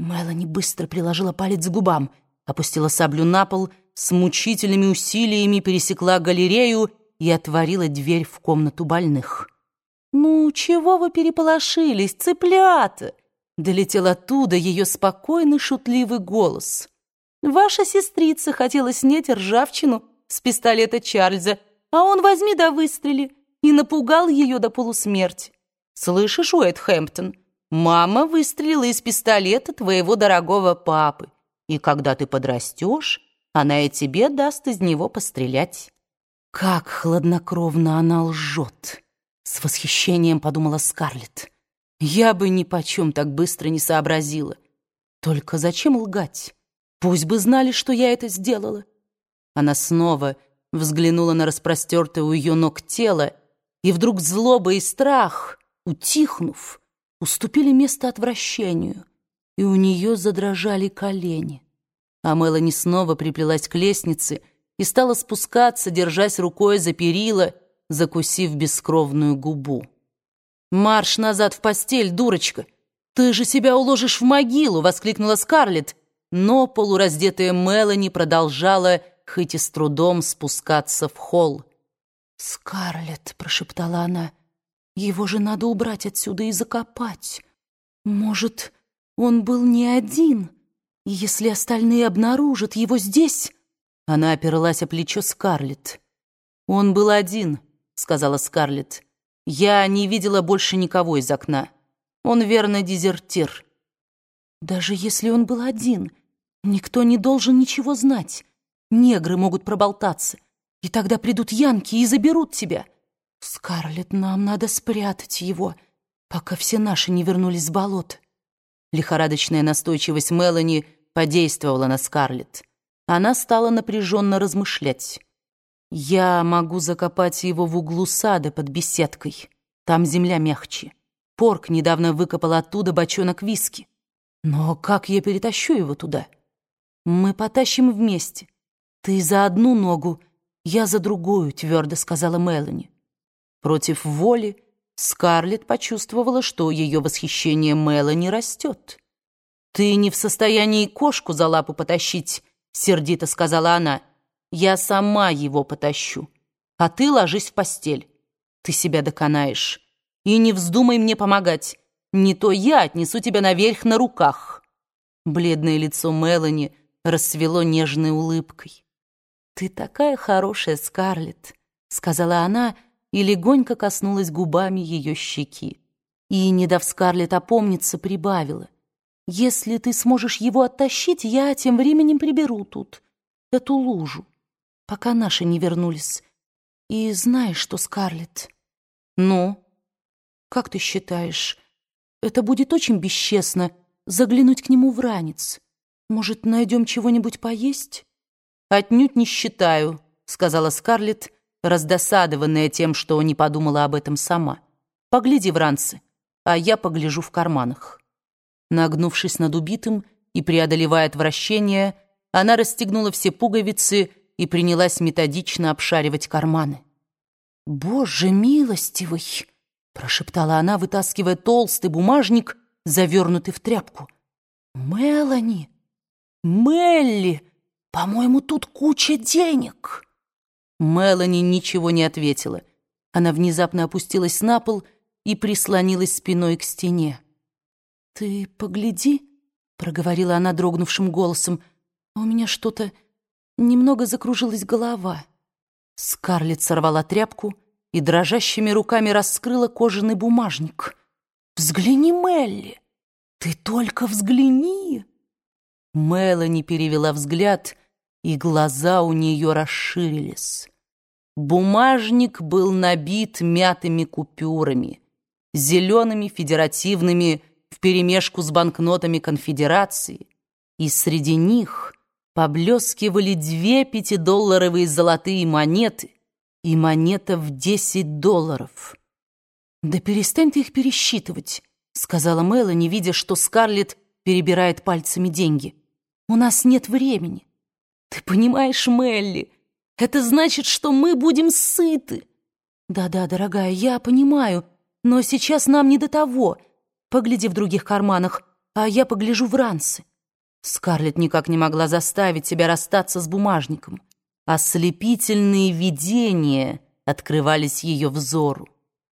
Мелани быстро приложила палец к губам, опустила саблю на пол, с мучительными усилиями пересекла галерею и отворила дверь в комнату больных. «Ну, чего вы переполошились, цыплята?» Долетел оттуда ее спокойный шутливый голос. «Ваша сестрица хотела снять ржавчину с пистолета Чарльза, а он возьми да выстрели и напугал ее до полусмерти. Слышишь, Уэйт Хэмптон, мама выстрелила из пистолета твоего дорогого папы, и когда ты подрастешь, она и тебе даст из него пострелять». Как хладнокровно она лжет! С восхищением подумала Скарлетт. Я бы ни почем так быстро не сообразила. Только зачем лгать? Пусть бы знали, что я это сделала. Она снова взглянула на распростертое у ее ног тело, и вдруг злоба и страх, утихнув, уступили место отвращению, и у нее задрожали колени. А Мелани снова приплелась к лестнице и стала спускаться, держась рукой за перила, закусив бескровную губу. «Марш назад в постель, дурочка! Ты же себя уложишь в могилу!» — воскликнула Скарлетт, но полураздетая Мелани продолжала, хоть и с трудом, спускаться в холл. «Скарлетт», — прошептала она, — «его же надо убрать отсюда и закопать. Может, он был не один, и если остальные обнаружат его здесь...» Она оперлась о плечо Скарлетт. «Он был один», — сказала Скарлетт. Я не видела больше никого из окна. Он верно дезертир. Даже если он был один, никто не должен ничего знать. Негры могут проболтаться, и тогда придут янки и заберут тебя. Скарлетт, нам надо спрятать его, пока все наши не вернулись с болот. Лихорадочная настойчивость Мелани подействовала на Скарлетт. Она стала напряженно размышлять. Я могу закопать его в углу сада под беседкой. Там земля мягче. Порк недавно выкопал оттуда бочонок виски. Но как я перетащу его туда? Мы потащим вместе. Ты за одну ногу, я за другую, твердо сказала Мелани. Против воли Скарлетт почувствовала, что ее восхищение Мелани растет. «Ты не в состоянии кошку за лапу потащить», — сердито сказала она. Я сама его потащу. А ты ложись в постель. Ты себя доконаешь. И не вздумай мне помогать. Не то я отнесу тебя наверх на руках». Бледное лицо Мелани расцвело нежной улыбкой. «Ты такая хорошая, Скарлетт», — сказала она и легонько коснулась губами ее щеки. И, не дав Скарлетт опомниться, прибавила. «Если ты сможешь его оттащить, я тем временем приберу тут эту лужу пока наши не вернулись. И знаешь что, Скарлетт? Ну, как ты считаешь, это будет очень бесчестно заглянуть к нему в ранец? Может, найдем чего-нибудь поесть? Отнюдь не считаю, сказала Скарлетт, раздосадованная тем, что не подумала об этом сама. Погляди в ранцы, а я погляжу в карманах. Нагнувшись над убитым и преодолевая отвращение, она расстегнула все пуговицы и принялась методично обшаривать карманы. «Боже милостивый!» — прошептала она, вытаскивая толстый бумажник, завернутый в тряпку. «Мелани! Мелли! По-моему, тут куча денег!» Мелани ничего не ответила. Она внезапно опустилась на пол и прислонилась спиной к стене. «Ты погляди», — проговорила она дрогнувшим голосом, — «у меня что-то Немного закружилась голова. Скарлетт сорвала тряпку и дрожащими руками раскрыла кожаный бумажник. «Взгляни, Мелли! Ты только взгляни!» Мелани перевела взгляд, и глаза у нее расширились. Бумажник был набит мятыми купюрами, зелеными федеративными вперемешку с банкнотами конфедерации, и среди них поблескивали две пятидолларовые золотые монеты и монета в десять долларов. «Да перестань ты их пересчитывать», — сказала Мелани, видя, что Скарлетт перебирает пальцами деньги. «У нас нет времени». «Ты понимаешь, Мелли, это значит, что мы будем сыты». «Да-да, дорогая, я понимаю, но сейчас нам не до того. Погляди в других карманах. а я погляжу в ранцы». Скарлетт никак не могла заставить себя расстаться с бумажником. Ослепительные видения открывались ее взору.